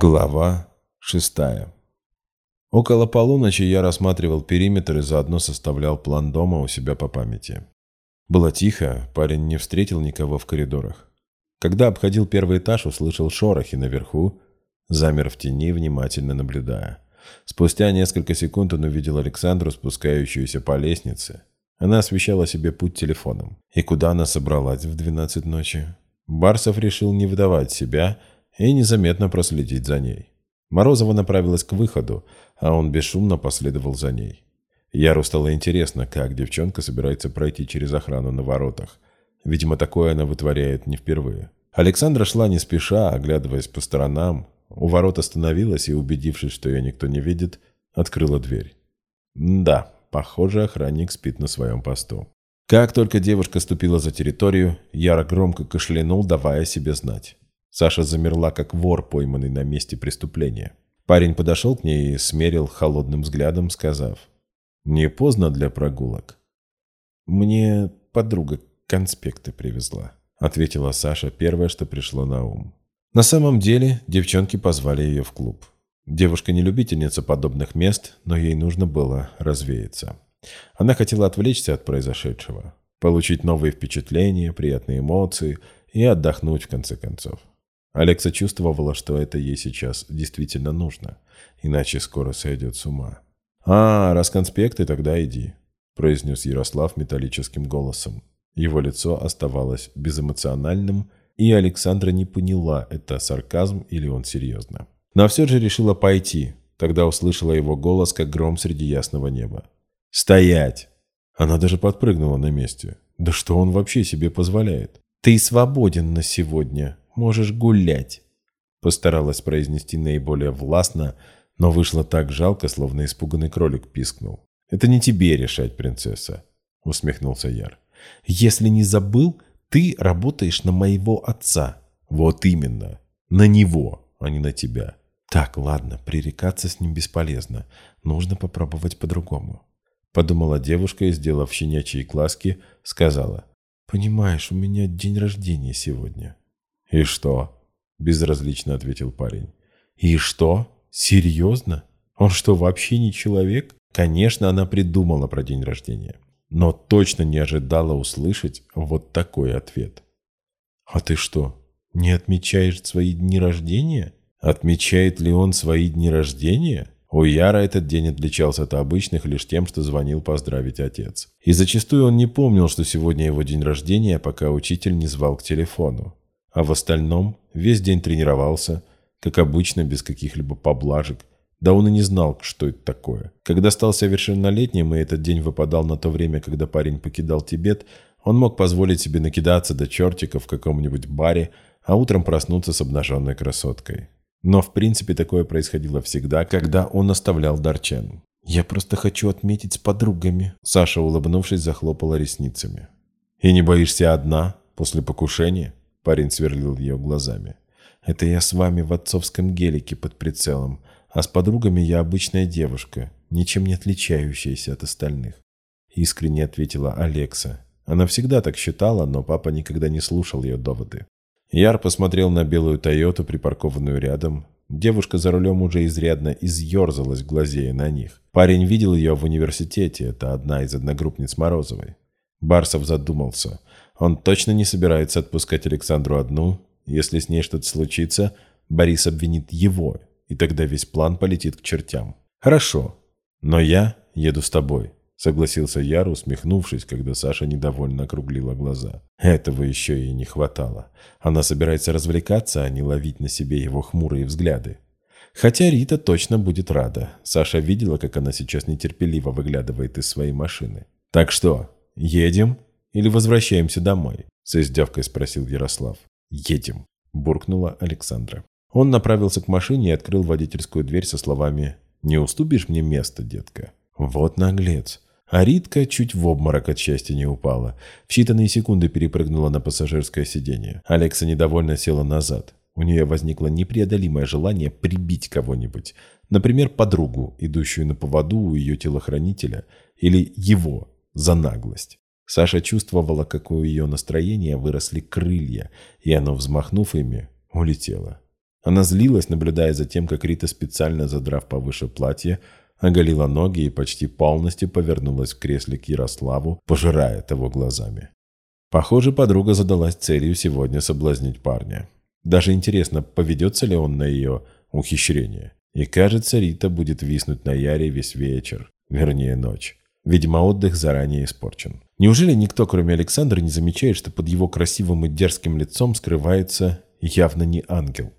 Глава шестая. Около полуночи я рассматривал периметр и заодно составлял план дома у себя по памяти. Было тихо, парень не встретил никого в коридорах. Когда обходил первый этаж, услышал шорохи наверху, замер в тени, внимательно наблюдая. Спустя несколько секунд он увидел Александру, спускающуюся по лестнице. Она освещала себе путь телефоном. И куда она собралась в двенадцать ночи? Барсов решил не выдавать себя – и незаметно проследить за ней. Морозова направилась к выходу, а он бесшумно последовал за ней. Яру стало интересно, как девчонка собирается пройти через охрану на воротах. Видимо, такое она вытворяет не впервые. Александра шла не спеша, оглядываясь по сторонам. У ворот остановилась и, убедившись, что ее никто не видит, открыла дверь. Да, похоже, охранник спит на своем посту. Как только девушка ступила за территорию, Яра громко кашлянул, давая себе знать. Саша замерла, как вор, пойманный на месте преступления. Парень подошел к ней и смерил холодным взглядом, сказав, «Не поздно для прогулок». «Мне подруга конспекты привезла», — ответила Саша первое, что пришло на ум. На самом деле девчонки позвали ее в клуб. Девушка не любительница подобных мест, но ей нужно было развеяться. Она хотела отвлечься от произошедшего, получить новые впечатления, приятные эмоции и отдохнуть в конце концов. Алекса чувствовала, что это ей сейчас действительно нужно, иначе скоро сойдет с ума. «А, раз конспекты, тогда иди», – произнес Ярослав металлическим голосом. Его лицо оставалось безэмоциональным, и Александра не поняла, это сарказм или он серьезно. Но все же решила пойти, тогда услышала его голос, как гром среди ясного неба. «Стоять!» Она даже подпрыгнула на месте. «Да что он вообще себе позволяет?» «Ты свободен на сегодня», можешь гулять», — постаралась произнести наиболее властно, но вышло так жалко, словно испуганный кролик пискнул. «Это не тебе решать, принцесса», — усмехнулся Яр. «Если не забыл, ты работаешь на моего отца». «Вот именно. На него, а не на тебя». «Так, ладно, пререкаться с ним бесполезно. Нужно попробовать по-другому». Подумала девушка и, сделав щенячьи глазки, сказала. «Понимаешь, у меня день рождения сегодня». «И что?» – безразлично ответил парень. «И что? Серьезно? Он что, вообще не человек?» Конечно, она придумала про день рождения, но точно не ожидала услышать вот такой ответ. «А ты что, не отмечаешь свои дни рождения?» Отмечает ли он свои дни рождения? У Яра этот день отличался от обычных лишь тем, что звонил поздравить отец. И зачастую он не помнил, что сегодня его день рождения, пока учитель не звал к телефону. А в остальном весь день тренировался, как обычно, без каких-либо поблажек. Да он и не знал, что это такое. Когда стал совершеннолетним, и этот день выпадал на то время, когда парень покидал Тибет, он мог позволить себе накидаться до чертиков в каком-нибудь баре, а утром проснуться с обнаженной красоткой. Но в принципе такое происходило всегда, когда он оставлял Дарчен. «Я просто хочу отметить с подругами», — Саша, улыбнувшись, захлопала ресницами. «И не боишься одна, после покушения?» Парень сверлил ее глазами. «Это я с вами в отцовском гелике под прицелом, а с подругами я обычная девушка, ничем не отличающаяся от остальных». Искренне ответила Алекса. Она всегда так считала, но папа никогда не слушал ее доводы. Яр посмотрел на белую Тойоту, припаркованную рядом. Девушка за рулем уже изрядно изъерзалась, глазея на них. Парень видел ее в университете, это одна из одногруппниц Морозовой. Барсов задумался. Он точно не собирается отпускать Александру одну. Если с ней что-то случится, Борис обвинит его, и тогда весь план полетит к чертям. «Хорошо, но я еду с тобой», — согласился Яр, усмехнувшись, когда Саша недовольно округлила глаза. Этого еще и не хватало. Она собирается развлекаться, а не ловить на себе его хмурые взгляды. Хотя Рита точно будет рада. Саша видела, как она сейчас нетерпеливо выглядывает из своей машины. «Так что, едем?» Или возвращаемся домой?» – с издевкой спросил Ярослав. «Едем», – буркнула Александра. Он направился к машине и открыл водительскую дверь со словами «Не уступишь мне место, детка?» Вот наглец. А Ритка чуть в обморок от счастья не упала. В считанные секунды перепрыгнула на пассажирское сиденье. Алекса недовольно села назад. У нее возникло непреодолимое желание прибить кого-нибудь. Например, подругу, идущую на поводу у ее телохранителя, или его за наглость. Саша чувствовала, как у ее настроения выросли крылья, и оно, взмахнув ими, улетело. Она злилась, наблюдая за тем, как Рита, специально задрав повыше платье, оголила ноги и почти полностью повернулась в кресле к Ярославу, пожирая того глазами. Похоже, подруга задалась целью сегодня соблазнить парня. Даже интересно, поведется ли он на ее ухищрение. И кажется, Рита будет виснуть на Яре весь вечер, вернее ночь. Видимо, отдых заранее испорчен. Неужели никто, кроме Александра, не замечает, что под его красивым и дерзким лицом скрывается явно не ангел?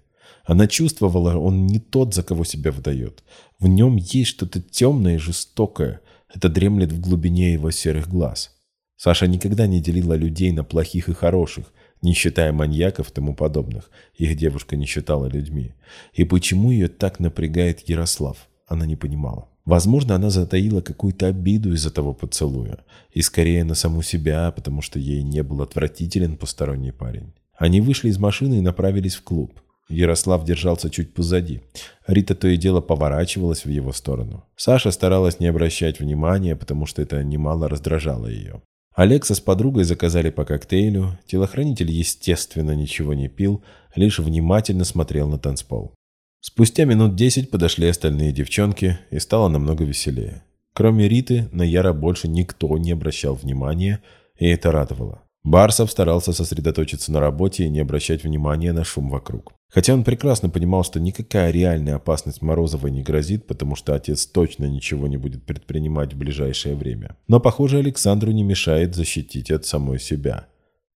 Она чувствовала, он не тот, за кого себя выдает. В нем есть что-то темное и жестокое. Это дремлет в глубине его серых глаз. Саша никогда не делила людей на плохих и хороших, не считая маньяков и тому подобных. Их девушка не считала людьми. И почему ее так напрягает Ярослав, она не понимала. Возможно, она затаила какую-то обиду из-за того поцелуя. И скорее на саму себя, потому что ей не был отвратителен посторонний парень. Они вышли из машины и направились в клуб. Ярослав держался чуть позади. Рита то и дело поворачивалась в его сторону. Саша старалась не обращать внимания, потому что это немало раздражало ее. Алекса с подругой заказали по коктейлю. Телохранитель, естественно, ничего не пил, лишь внимательно смотрел на танцпол. Спустя минут десять подошли остальные девчонки, и стало намного веселее. Кроме Риты, на Яра больше никто не обращал внимания, и это радовало. Барсов старался сосредоточиться на работе и не обращать внимания на шум вокруг. Хотя он прекрасно понимал, что никакая реальная опасность Морозовой не грозит, потому что отец точно ничего не будет предпринимать в ближайшее время. Но, похоже, Александру не мешает защитить от самой себя.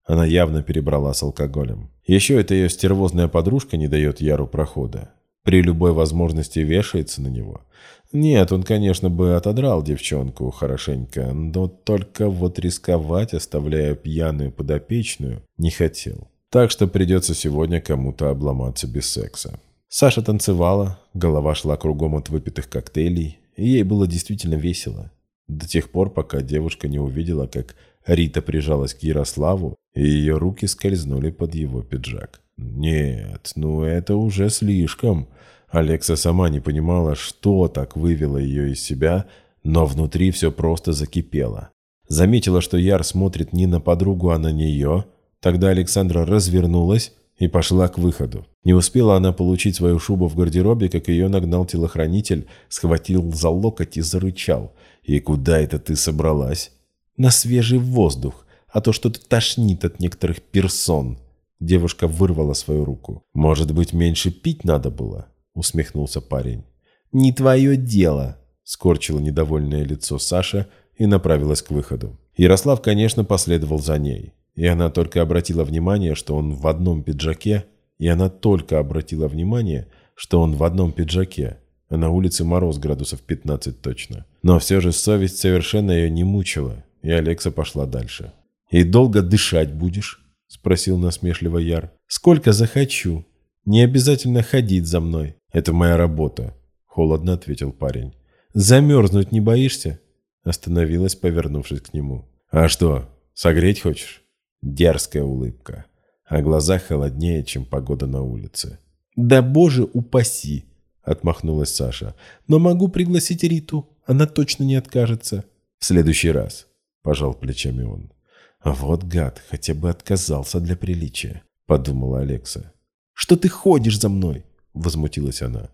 Она явно перебрала с алкоголем. Еще эта ее стервозная подружка не дает Яру прохода. При любой возможности вешается на него. Нет, он, конечно, бы отодрал девчонку хорошенько, но только вот рисковать, оставляя пьяную подопечную, не хотел. Так что придется сегодня кому-то обломаться без секса. Саша танцевала, голова шла кругом от выпитых коктейлей, и ей было действительно весело. До тех пор, пока девушка не увидела, как Рита прижалась к Ярославу, и ее руки скользнули под его пиджак. Нет, ну это уже слишком. Алекса сама не понимала, что так вывело ее из себя, но внутри все просто закипело. Заметила, что Яр смотрит не на подругу, а на нее, Тогда Александра развернулась и пошла к выходу. Не успела она получить свою шубу в гардеробе, как ее нагнал телохранитель, схватил за локоть и зарычал. «И куда это ты собралась?» «На свежий воздух, а то что-то тошнит от некоторых персон». Девушка вырвала свою руку. «Может быть, меньше пить надо было?» усмехнулся парень. «Не твое дело!» скорчило недовольное лицо Саша и направилась к выходу. Ярослав, конечно, последовал за ней. И она только обратила внимание, что он в одном пиджаке, и она только обратила внимание, что он в одном пиджаке, а на улице мороз градусов 15 точно. Но все же совесть совершенно ее не мучила, и Алекса пошла дальше. «И долго дышать будешь?» – спросил насмешливо Яр. «Сколько захочу. Не обязательно ходить за мной. Это моя работа», – холодно ответил парень. «Замерзнуть не боишься?» Остановилась, повернувшись к нему. «А что, согреть хочешь?» Дерзкая улыбка, а глаза холоднее, чем погода на улице. «Да боже упаси!» – отмахнулась Саша. «Но могу пригласить Риту, она точно не откажется». «В следующий раз», – пожал плечами он. «А вот гад, хотя бы отказался для приличия», – подумала Алекса. «Что ты ходишь за мной?» – возмутилась она.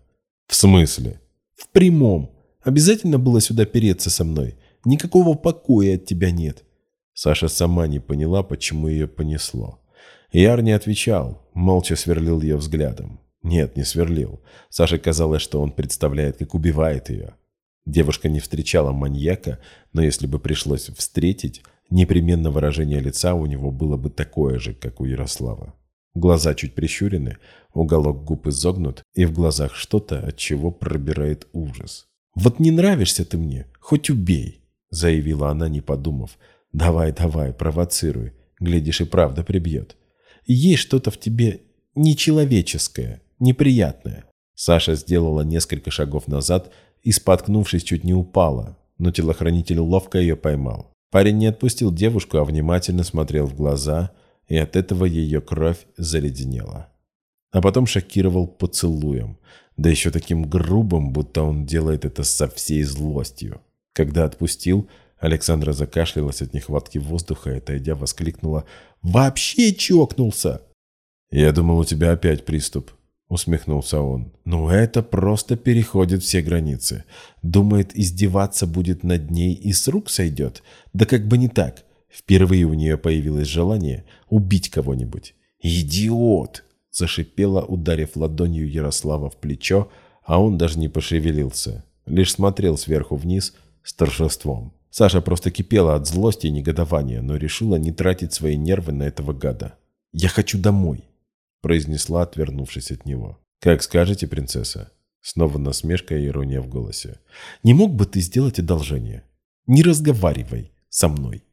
«В смысле?» «В прямом. Обязательно было сюда переться со мной. Никакого покоя от тебя нет. Саша сама не поняла, почему ее понесло. Яр не отвечал, молча сверлил ее взглядом. Нет, не сверлил. Саше казалось, что он представляет, как убивает ее. Девушка не встречала маньяка, но если бы пришлось встретить, непременно выражение лица у него было бы такое же, как у Ярослава. Глаза чуть прищурены, уголок губ изогнут, и в глазах что-то, от чего пробирает ужас. «Вот не нравишься ты мне, хоть убей», — заявила она, не подумав, Давай, давай, провоцируй. Глядишь, и правда прибьет. Есть что-то в тебе нечеловеческое, неприятное. Саша сделала несколько шагов назад и, споткнувшись, чуть не упала, но телохранитель ловко ее поймал. Парень не отпустил девушку, а внимательно смотрел в глаза, и от этого ее кровь заледенела. А потом шокировал поцелуем, да еще таким грубым, будто он делает это со всей злостью. Когда отпустил, Александра закашлялась от нехватки воздуха и, отойдя, воскликнула «Вообще чокнулся!» «Я думал, у тебя опять приступ», — усмехнулся он. «Ну это просто переходит все границы. Думает, издеваться будет над ней и с рук сойдет? Да как бы не так. Впервые у нее появилось желание убить кого-нибудь. «Идиот!» – зашипела, ударив ладонью Ярослава в плечо, а он даже не пошевелился, лишь смотрел сверху вниз с торжеством. Саша просто кипела от злости и негодования, но решила не тратить свои нервы на этого гада. «Я хочу домой!» Произнесла, отвернувшись от него. «Как скажете, принцесса?» Снова насмешка и ирония в голосе. «Не мог бы ты сделать одолжение? Не разговаривай со мной!»